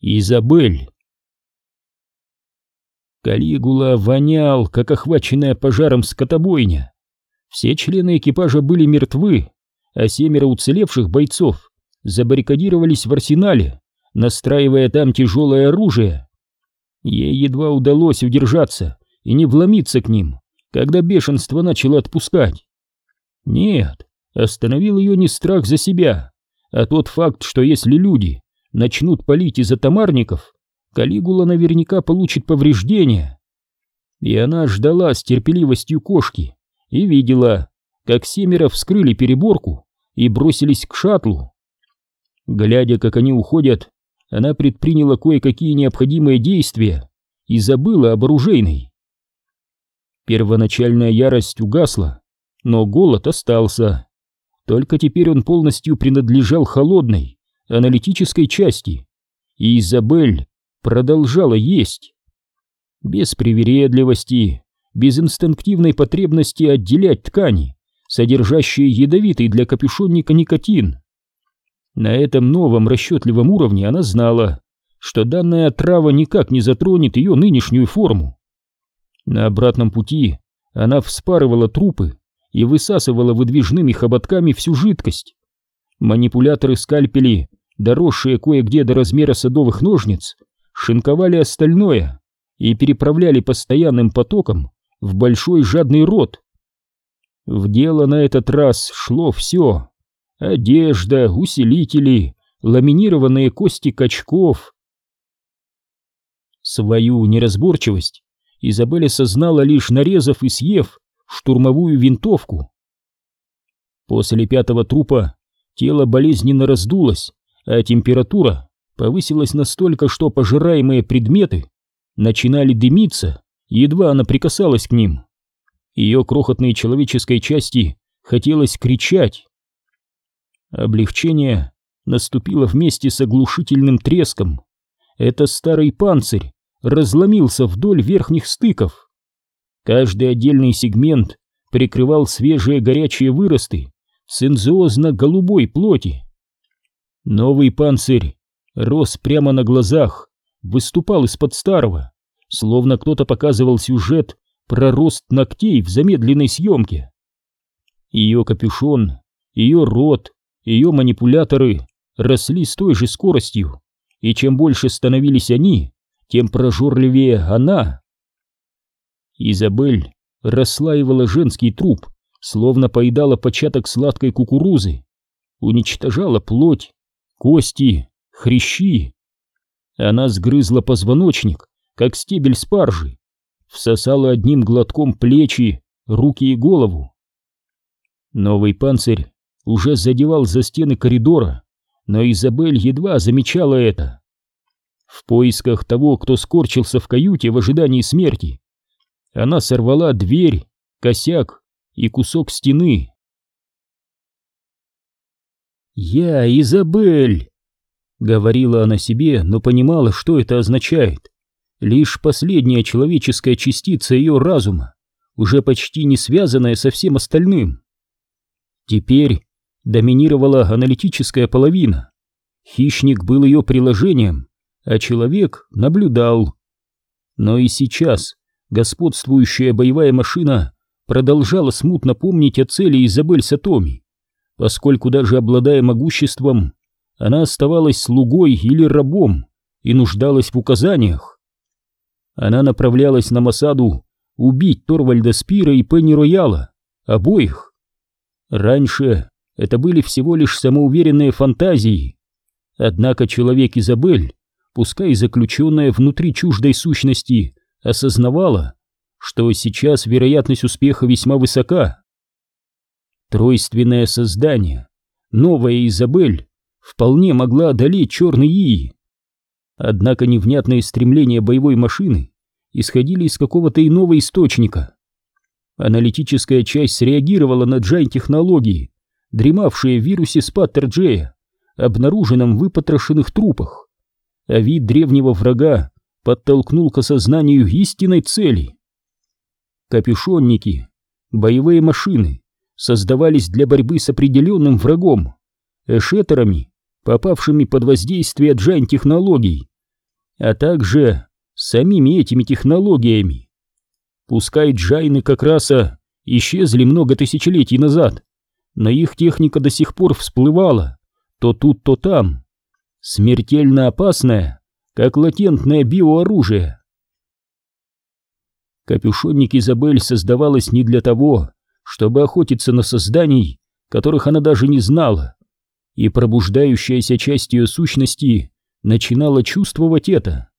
Изабель. Калигула вонял, как охваченная пожаром скотобойня. Все члены экипажа были мертвы, а семеро уцелевших бойцов забаррикадировались в арсенале, настраивая там тяжелое оружие. Ей едва удалось удержаться и не вломиться к ним, когда бешенство начало отпускать. Нет, остановил ее не страх за себя, а тот факт, что если люди начнут палить из атомарников, Калигула наверняка получит повреждения. И она ждала с терпеливостью кошки и видела, как семеро вскрыли переборку и бросились к шаттлу. Глядя, как они уходят, она предприняла кое-какие необходимые действия и забыла об оружейной. Первоначальная ярость угасла, но голод остался. Только теперь он полностью принадлежал холодной, аналитической части, и Изабель продолжала есть. Без привередливости, без инстинктивной потребности отделять ткани, содержащие ядовитый для капюшонника никотин. На этом новом расчетливом уровне она знала, что данная трава никак не затронет ее нынешнюю форму. На обратном пути она вспарывала трупы и высасывала выдвижными хоботками всю жидкость. Манипуляторы скальпели доросшие кое-где до размера садовых ножниц, шинковали остальное и переправляли постоянным потоком в большой жадный рот. В дело на этот раз шло все. Одежда, усилители, ламинированные кости качков. Свою неразборчивость Изабель осознала лишь нарезав и съев штурмовую винтовку. После пятого трупа тело болезненно раздулось, а температура повысилась настолько, что пожираемые предметы начинали дымиться, едва она прикасалась к ним. Ее крохотной человеческой части хотелось кричать. Облегчение наступило вместе с оглушительным треском. Это старый панцирь разломился вдоль верхних стыков. Каждый отдельный сегмент прикрывал свежие горячие выросты сензиозно-голубой плоти. Новый панцирь рос прямо на глазах, выступал из-под старого, словно кто-то показывал сюжет про рост ногтей в замедленной съемке. Ее капюшон, ее рот, ее манипуляторы росли с той же скоростью, и чем больше становились они, тем прожорливее она. Изабель расслаивала женский труп, словно поедала початок сладкой кукурузы, уничтожала плоть, кости, хрящи. Она сгрызла позвоночник, как стебель спаржи, всосала одним глотком плечи, руки и голову. Новый панцирь уже задевал за стены коридора, но Изабель едва замечала это. В поисках того, кто скорчился в каюте в ожидании смерти, она сорвала дверь, косяк и кусок стены. «Я Изабель!» Говорила она себе, но понимала, что это означает. Лишь последняя человеческая частица ее разума, уже почти не связанная со всем остальным. Теперь доминировала аналитическая половина. Хищник был ее приложением, а человек наблюдал. Но и сейчас господствующая боевая машина продолжала смутно помнить о цели Изабель Сатоми поскольку даже обладая могуществом, она оставалась слугой или рабом и нуждалась в указаниях. Она направлялась на Масаду убить Торвальда Спира и Пенни Рояла, обоих. Раньше это были всего лишь самоуверенные фантазии, однако человек Изабель, пускай заключенная внутри чуждой сущности, осознавала, что сейчас вероятность успеха весьма высока. Тройственное создание, новая Изабель, вполне могла одолеть черный Ии. Однако невнятные стремления боевой машины исходили из какого-то иного источника. Аналитическая часть среагировала на джайн-технологии, дремавшие в вирусе Спаттер-Джея, обнаруженном в выпотрошенных трупах, а вид древнего врага подтолкнул к осознанию истинной цели. Капюшонники, боевые машины, создавались для борьбы с определенным врагом, эшетерами, попавшими под воздействие джайн-технологий, а также самими этими технологиями. Пускай джайны как раса исчезли много тысячелетий назад, но их техника до сих пор всплывала, то тут, то там, смертельно опасная, как латентное биооружие. Капюшонник Изабель создавалась не для того, чтобы охотиться на созданий, которых она даже не знала, и пробуждающаяся часть ее сущности начинала чувствовать это.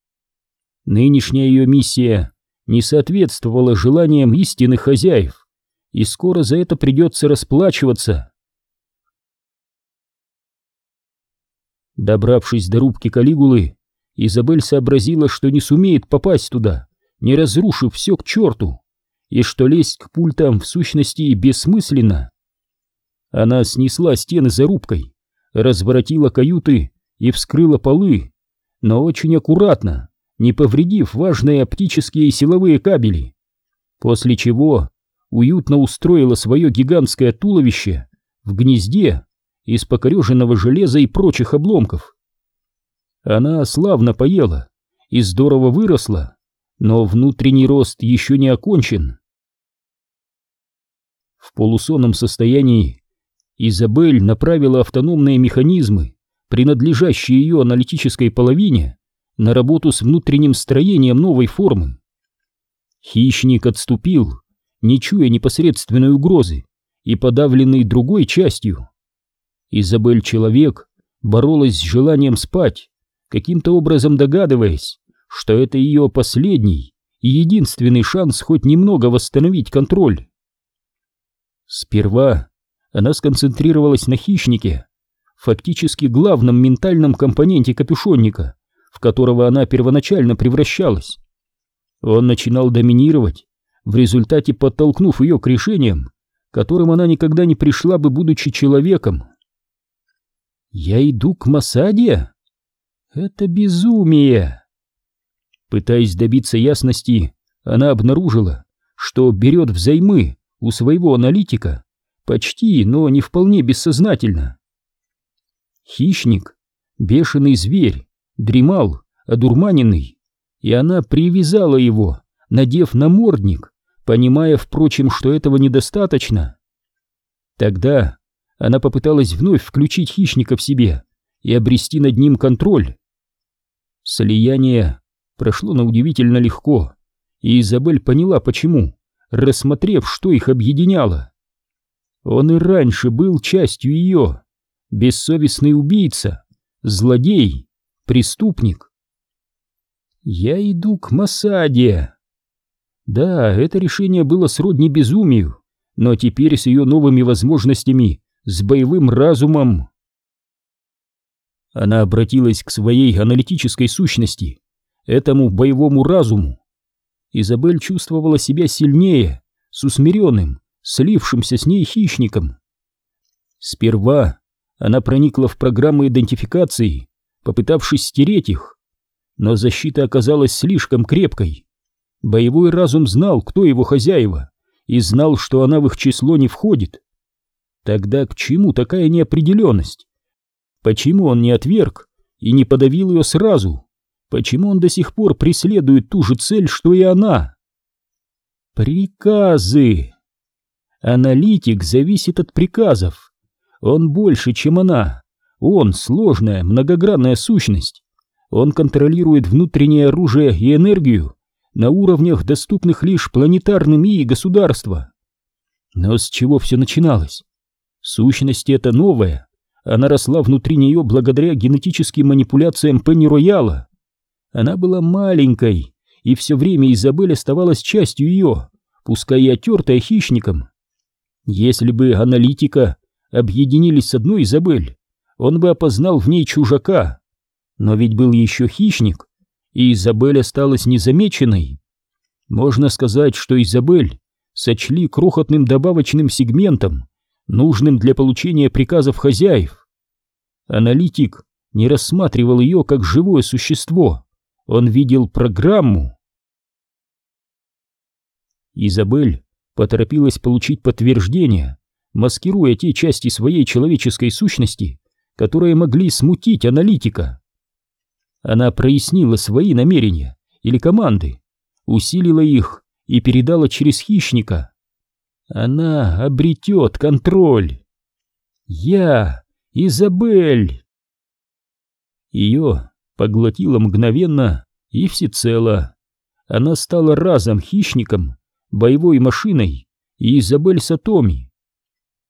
Нынешняя ее миссия не соответствовала желаниям истинных хозяев, и скоро за это придется расплачиваться. Добравшись до рубки Калигулы, Изабель сообразила, что не сумеет попасть туда, не разрушив все к черту, и что лезть к пультам в сущности бессмысленно. Она снесла стены за рубкой, разворотила каюты и вскрыла полы, но очень аккуратно, не повредив важные оптические и силовые кабели, после чего уютно устроила свое гигантское туловище в гнезде из покореженного железа и прочих обломков. Она славно поела и здорово выросла, но внутренний рост еще не окончен. В полусонном состоянии Изабель направила автономные механизмы, принадлежащие ее аналитической половине, на работу с внутренним строением новой формы. Хищник отступил, не чуя непосредственной угрозы и подавленный другой частью. Изабель-человек боролась с желанием спать, каким-то образом догадываясь, что это ее последний и единственный шанс хоть немного восстановить контроль. Сперва она сконцентрировалась на хищнике, фактически главном ментальном компоненте капюшонника, в которого она первоначально превращалась. Он начинал доминировать, в результате подтолкнув ее к решениям, которым она никогда не пришла бы, будучи человеком. «Я иду к Масаде? Это безумие!» Пытаясь добиться ясности, она обнаружила, что берет взаймы у своего аналитика почти, но не вполне бессознательно. Хищник, бешеный зверь, дремал, одурманенный, и она привязала его, надев намордник, понимая, впрочем, что этого недостаточно. Тогда она попыталась вновь включить хищника в себе и обрести над ним контроль. Слияние прошло на удивительно легко, и Изабель поняла, почему, рассмотрев, что их объединяло. Он и раньше был частью ее, бессовестный убийца, злодей, преступник. Я иду к Масаде. Да, это решение было сродни безумию, но теперь с ее новыми возможностями, с боевым разумом. Она обратилась к своей аналитической сущности, этому боевому разуму. Изабель чувствовала себя сильнее, с усмиренным, слившимся с ней хищником. Сперва она проникла в программы идентификации, попытавшись стереть их, но защита оказалась слишком крепкой. Боевой разум знал, кто его хозяева, и знал, что она в их число не входит. Тогда к чему такая неопределенность? Почему он не отверг и не подавил ее сразу? Почему он до сих пор преследует ту же цель, что и она? Приказы! Аналитик зависит от приказов. Он больше, чем она. Он сложная, многогранная сущность. Он контролирует внутреннее оружие и энергию на уровнях, доступных лишь планетарным и государства. Но с чего все начиналось? Сущность эта новая. Она росла внутри нее благодаря генетическим манипуляциям Пенни Рояла. Она была маленькой, и все время Изабель оставалась частью ее, пускай и отертая хищником. Если бы аналитика объединились с одной Изабель, он бы опознал в ней чужака. Но ведь был еще хищник, и Изабель осталась незамеченной. Можно сказать, что Изабель сочли крохотным добавочным сегментом, нужным для получения приказов хозяев. Аналитик не рассматривал ее как живое существо, он видел программу. Изабель поторопилась получить подтверждение, маскируя те части своей человеческой сущности, которые могли смутить аналитика. Она прояснила свои намерения или команды, усилила их и передала через хищника. Она обретет контроль. Я, Изабель. Ее поглотило мгновенно и всецело. Она стала разом хищником, боевой машиной и Изабель Сатоми.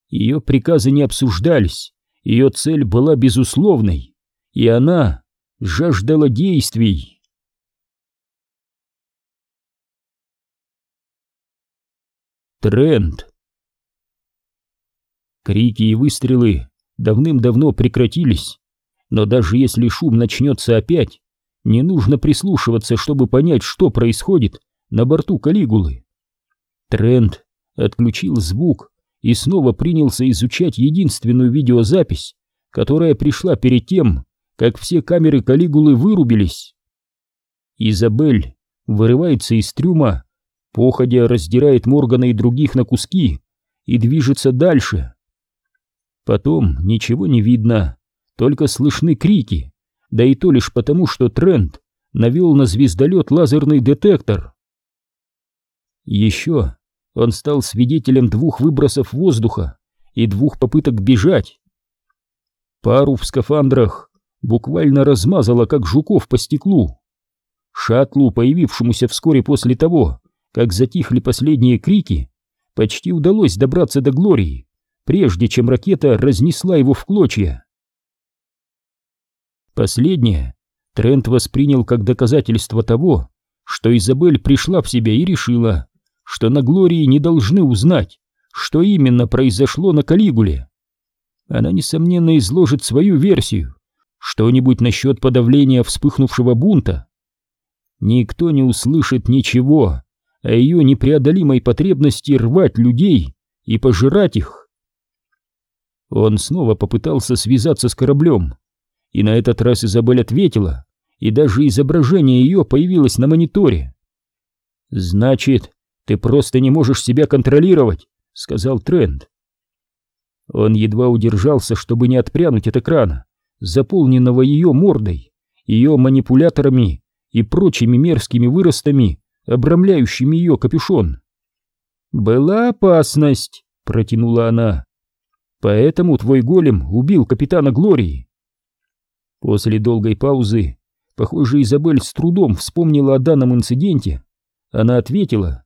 Ее приказы не обсуждались, ее цель была безусловной, и она жаждала действий. Тренд. Крики и выстрелы давным-давно прекратились, но даже если шум начнется опять, не нужно прислушиваться, чтобы понять, что происходит на борту Калигулы. Тренд отключил звук и снова принялся изучать единственную видеозапись, которая пришла перед тем, как все камеры Калигулы вырубились. Изабель вырывается из трюма, походя раздирает Моргана и других на куски и движется дальше. Потом ничего не видно, только слышны крики, да и то лишь потому, что Трент навел на звездолет лазерный детектор. Еще он стал свидетелем двух выбросов воздуха и двух попыток бежать. Пару в скафандрах буквально размазало, как жуков по стеклу. Шаттлу, появившемуся вскоре после того, как затихли последние крики, почти удалось добраться до Глории, прежде чем ракета разнесла его в клочья. Последнее Трент воспринял как доказательство того, что Изабель пришла в себя и решила, что на Глории не должны узнать, что именно произошло на Калигуле. Она, несомненно, изложит свою версию, что-нибудь насчет подавления вспыхнувшего бунта. Никто не услышит ничего о ее непреодолимой потребности рвать людей и пожирать их. Он снова попытался связаться с кораблем, и на этот раз Изабель ответила, и даже изображение ее появилось на мониторе. «Значит, ты просто не можешь себя контролировать», — сказал Трент. Он едва удержался, чтобы не отпрянуть от экрана, заполненного ее мордой, ее манипуляторами и прочими мерзкими выростами, обрамляющими ее капюшон. «Была опасность», — протянула она. «Поэтому твой голем убил капитана Глории». После долгой паузы, похоже, Изабель с трудом вспомнила о данном инциденте. Она ответила.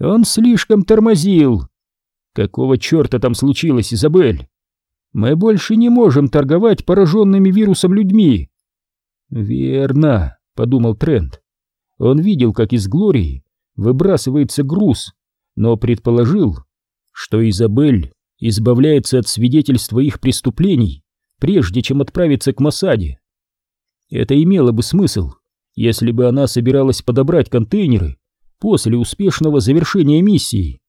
«Он слишком тормозил». «Какого черта там случилось, Изабель?» «Мы больше не можем торговать пораженными вирусом людьми». «Верно», — подумал Трент. Он видел, как из Глории выбрасывается груз, но предположил, что Изабель избавляется от свидетельства их преступлений прежде чем отправиться к Масаде. Это имело бы смысл, если бы она собиралась подобрать контейнеры после успешного завершения миссии.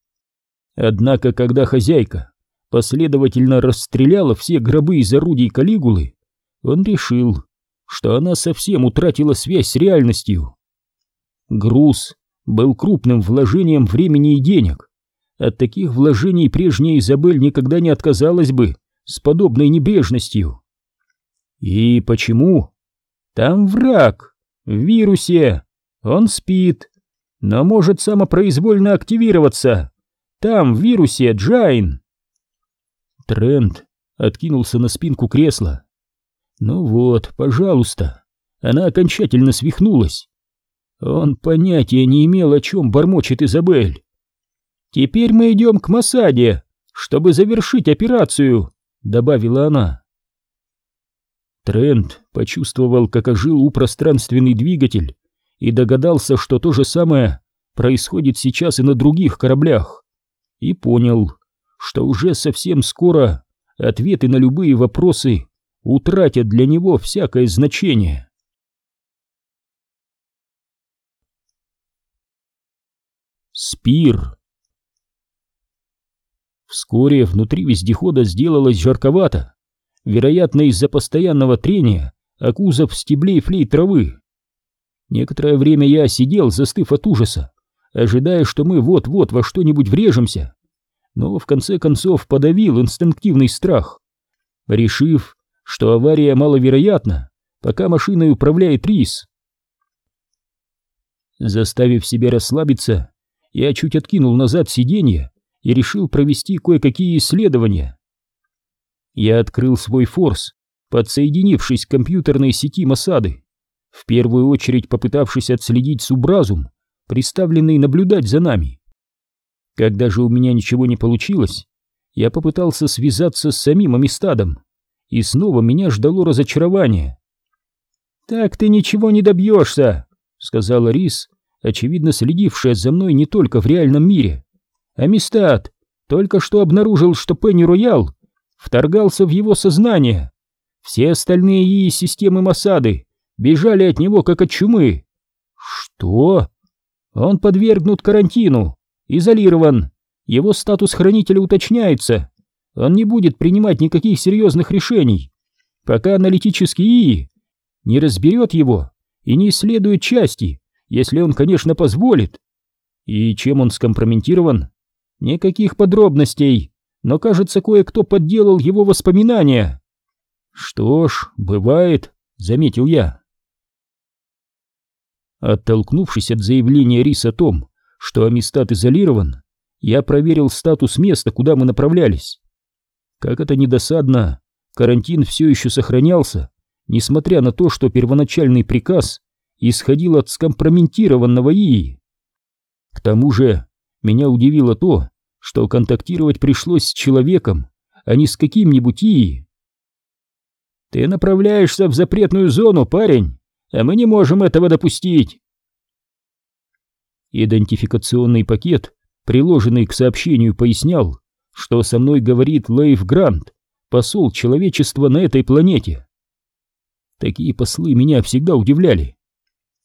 Однако, когда хозяйка последовательно расстреляла все гробы из орудий Калигулы, он решил, что она совсем утратила связь с реальностью. Груз был крупным вложением времени и денег. От таких вложений прежняя Изабель никогда не отказалась бы с подобной небрежностью. И почему? Там враг, в вирусе, он спит, но может самопроизвольно активироваться. Там, в вирусе, Джайн. Трент откинулся на спинку кресла. Ну вот, пожалуйста, она окончательно свихнулась. Он понятия не имел, о чем бормочет Изабель. «Теперь мы идем к Масаде, чтобы завершить операцию», добавила она. Трент почувствовал, как ожил упространственный двигатель и догадался, что то же самое происходит сейчас и на других кораблях, и понял, что уже совсем скоро ответы на любые вопросы утратят для него всякое значение. Спир Вскоре внутри вездехода сделалось жарковато, вероятно из-за постоянного трения о кузов стеблей флей травы. Некоторое время я сидел, застыв от ужаса, ожидая, что мы вот-вот во что-нибудь врежемся, но в конце концов подавил инстинктивный страх, решив, что авария маловероятна, пока машиной управляет Рис. Заставив себя расслабиться, я чуть откинул назад сиденье и решил провести кое-какие исследования. Я открыл свой форс, подсоединившись к компьютерной сети Масады, в первую очередь попытавшись отследить субразум, приставленный наблюдать за нами. Когда же у меня ничего не получилось, я попытался связаться с самим Амистадом, и снова меня ждало разочарование. «Так ты ничего не добьешься», — сказала Рис, очевидно следившая за мной не только в реальном мире. Амистад только что обнаружил, что Пенни Роял вторгался в его сознание. Все остальные ИИ системы Масады бежали от него, как от чумы. Что? Он подвергнут карантину, изолирован. Его статус хранителя уточняется. Он не будет принимать никаких серьезных решений, пока аналитический ИИ не разберет его и не исследует части, если он, конечно, позволит. И чем он скомпрометирован? Никаких подробностей, но, кажется, кое-кто подделал его воспоминания. Что ж, бывает, заметил я. Оттолкнувшись от заявления Рис о том, что Амистад изолирован, я проверил статус места, куда мы направлялись. Как это недосадно, карантин все еще сохранялся, несмотря на то, что первоначальный приказ исходил от скомпрометированного ИИ. К тому же меня удивило то, что контактировать пришлось с человеком, а не с каким-нибудь ИИ. «Ты направляешься в запретную зону, парень, а мы не можем этого допустить!» Идентификационный пакет, приложенный к сообщению, пояснял, что со мной говорит Лейв Грант, посол человечества на этой планете. Такие послы меня всегда удивляли.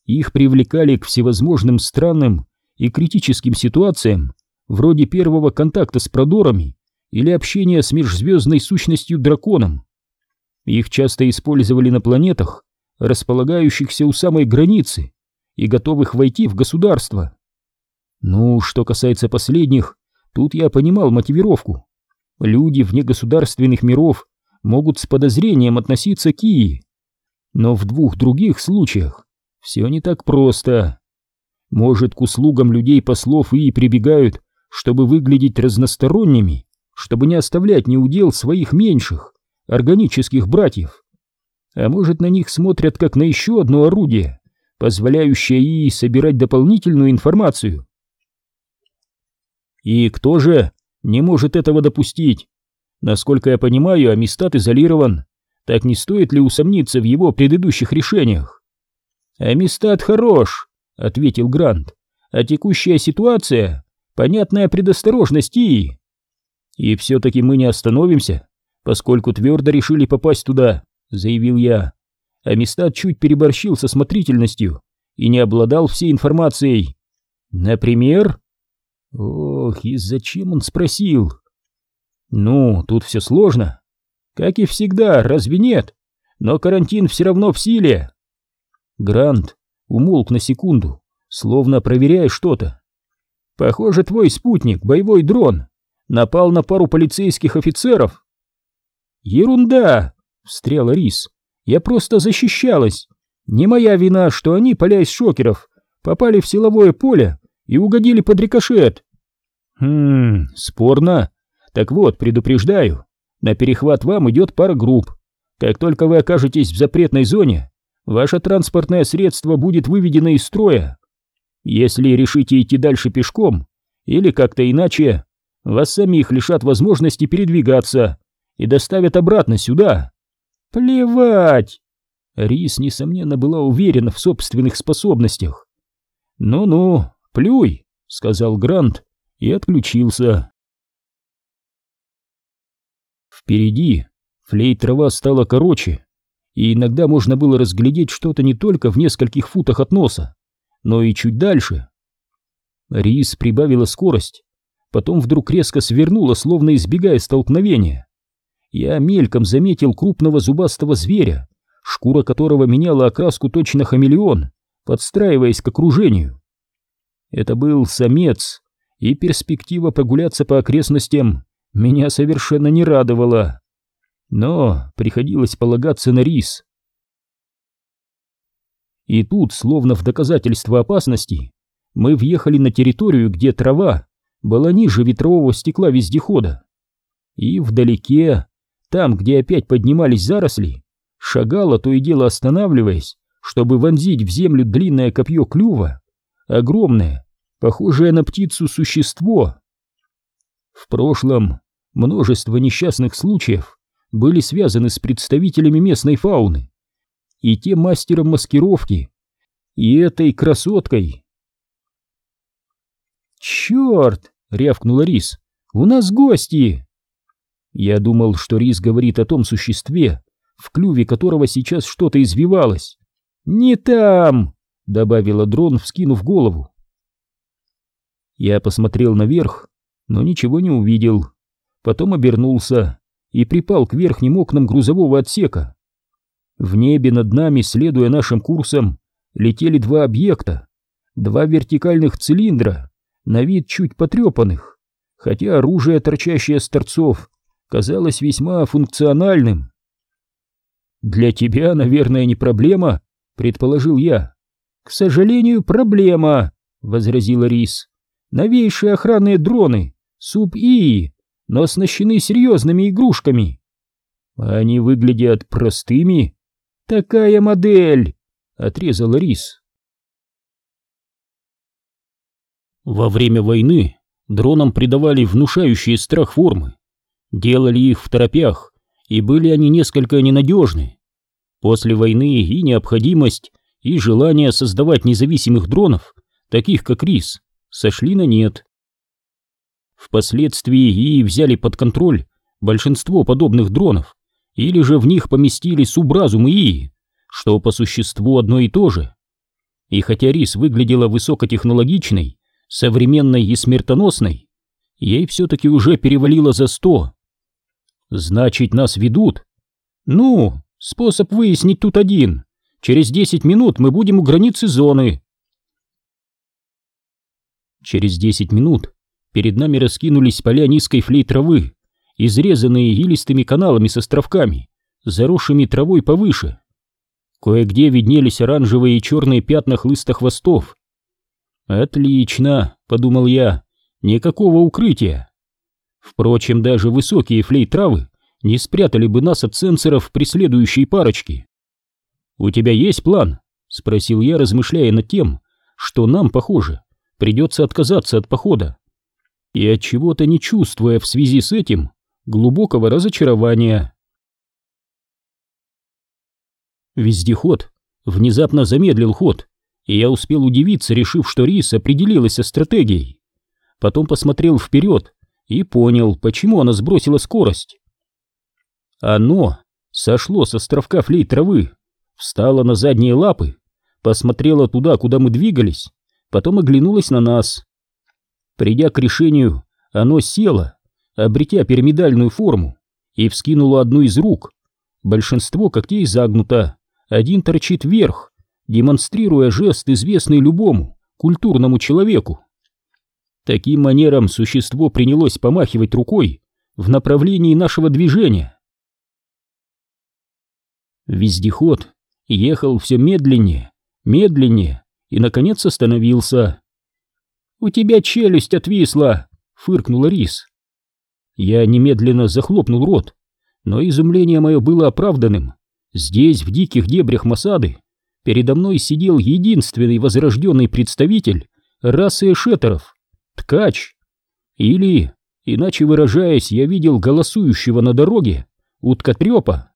Их привлекали к всевозможным странным и критическим ситуациям, вроде первого контакта с продорами или общения с межзвездной сущностью драконом. Их часто использовали на планетах, располагающихся у самой границы и готовых войти в государство. Ну, что касается последних, тут я понимал мотивировку. Люди вне государственных миров могут с подозрением относиться к Ии. Но в двух других случаях все не так просто. Может, к услугам людей-послов и прибегают, чтобы выглядеть разносторонними, чтобы не оставлять неудел своих меньших, органических братьев. А может, на них смотрят как на еще одно орудие, позволяющее ей собирать дополнительную информацию. И кто же не может этого допустить? Насколько я понимаю, Амистад изолирован. Так не стоит ли усомниться в его предыдущих решениях? «Амистад хорош», — ответил Грант, — «а текущая ситуация — понятная предосторожность и...» «И все-таки мы не остановимся, поскольку твердо решили попасть туда», — заявил я. Амистад чуть переборщил со смотрительностью и не обладал всей информацией. «Например?» «Ох, и зачем он спросил?» «Ну, тут все сложно. Как и всегда, разве нет? Но карантин все равно в силе». Грант умолк на секунду, словно проверяя что-то. «Похоже, твой спутник, боевой дрон, напал на пару полицейских офицеров». «Ерунда!» — встряла Рис. «Я просто защищалась. Не моя вина, что они, поля из шокеров, попали в силовое поле и угодили под рикошет». «Хм, спорно. Так вот, предупреждаю, на перехват вам идет пара групп. Как только вы окажетесь в запретной зоне, ваше транспортное средство будет выведено из строя. Если решите идти дальше пешком или как-то иначе, вас самих лишат возможности передвигаться и доставят обратно сюда. Плевать! Рис, несомненно, была уверена в собственных способностях. «Ну-ну, плюй», — сказал Грант и отключился. Впереди флейт трава стала короче, и иногда можно было разглядеть что-то не только в нескольких футах от носа, но и чуть дальше. Рис прибавила скорость, потом вдруг резко свернула, словно избегая столкновения. Я мельком заметил крупного зубастого зверя, шкура которого меняла окраску точно хамелеон, подстраиваясь к окружению. Это был самец, и перспектива прогуляться по окрестностям меня совершенно не радовала но приходилось полагаться на рис. И тут, словно в доказательство опасности, мы въехали на территорию, где трава была ниже ветрового стекла вездехода. И вдалеке, там, где опять поднимались заросли, шагала, то и дело останавливаясь, чтобы вонзить в землю длинное копье клюва, огромное, похожее на птицу существо. В прошлом множество несчастных случаев были связаны с представителями местной фауны, и тем мастером маскировки, и этой красоткой. «Черт!» — рявкнула Рис. «У нас гости!» Я думал, что Рис говорит о том существе, в клюве которого сейчас что-то извивалось. «Не там!» — добавила дрон, вскинув голову. Я посмотрел наверх, но ничего не увидел. Потом обернулся и припал к верхним окнам грузового отсека. В небе над нами, следуя нашим курсам, летели два объекта, два вертикальных цилиндра, на вид чуть потрепанных, хотя оружие, торчащее с торцов, казалось весьма функциональным. «Для тебя, наверное, не проблема», — предположил я. «К сожалению, проблема», — возразила Рис. «Новейшие охранные дроны, суб-ИИ, но оснащены серьезными игрушками. Они выглядят простыми. Такая модель, отрезала Рис. Во время войны дронам придавали внушающие страх формы. Делали их в торопях, и были они несколько ненадежны. После войны и необходимость, и желание создавать независимых дронов, таких как Рис, сошли на нет. Впоследствии и взяли под контроль большинство подобных дронов, или же в них поместили субразум ИИ, что по существу одно и то же. И хотя Рис выглядела высокотехнологичной, современной и смертоносной, ей все-таки уже перевалило за сто. Значит, нас ведут? Ну, способ выяснить тут один. Через десять минут мы будем у границы зоны. Через десять минут перед нами раскинулись поля низкой флей травы, изрезанные илистыми каналами с островками, заросшими травой повыше. Кое-где виднелись оранжевые и черные пятна хлыста хвостов. «Отлично», — подумал я, — «никакого укрытия». Впрочем, даже высокие флей травы не спрятали бы нас от сенсоров преследующей парочки. «У тебя есть план?» — спросил я, размышляя над тем, что нам, похоже, придется отказаться от похода и от чего-то не чувствуя в связи с этим глубокого разочарования. Вездеход внезапно замедлил ход, и я успел удивиться, решив, что Рис определилась со стратегией. Потом посмотрел вперед и понял, почему она сбросила скорость. Оно сошло с островка флей травы, встало на задние лапы, посмотрело туда, куда мы двигались, потом оглянулось на нас. Придя к решению, оно село, обретя пирамидальную форму, и вскинуло одну из рук. Большинство когтей загнуто, один торчит вверх, демонстрируя жест, известный любому культурному человеку. Таким манером существо принялось помахивать рукой в направлении нашего движения. Вездеход ехал все медленнее, медленнее и, наконец, остановился. «У тебя челюсть отвисла!» — фыркнула Рис. Я немедленно захлопнул рот, но изумление мое было оправданным. Здесь, в диких дебрях Масады, передо мной сидел единственный возрожденный представитель расы эшетеров — ткач. Или, иначе выражаясь, я видел голосующего на дороге уткотрепа.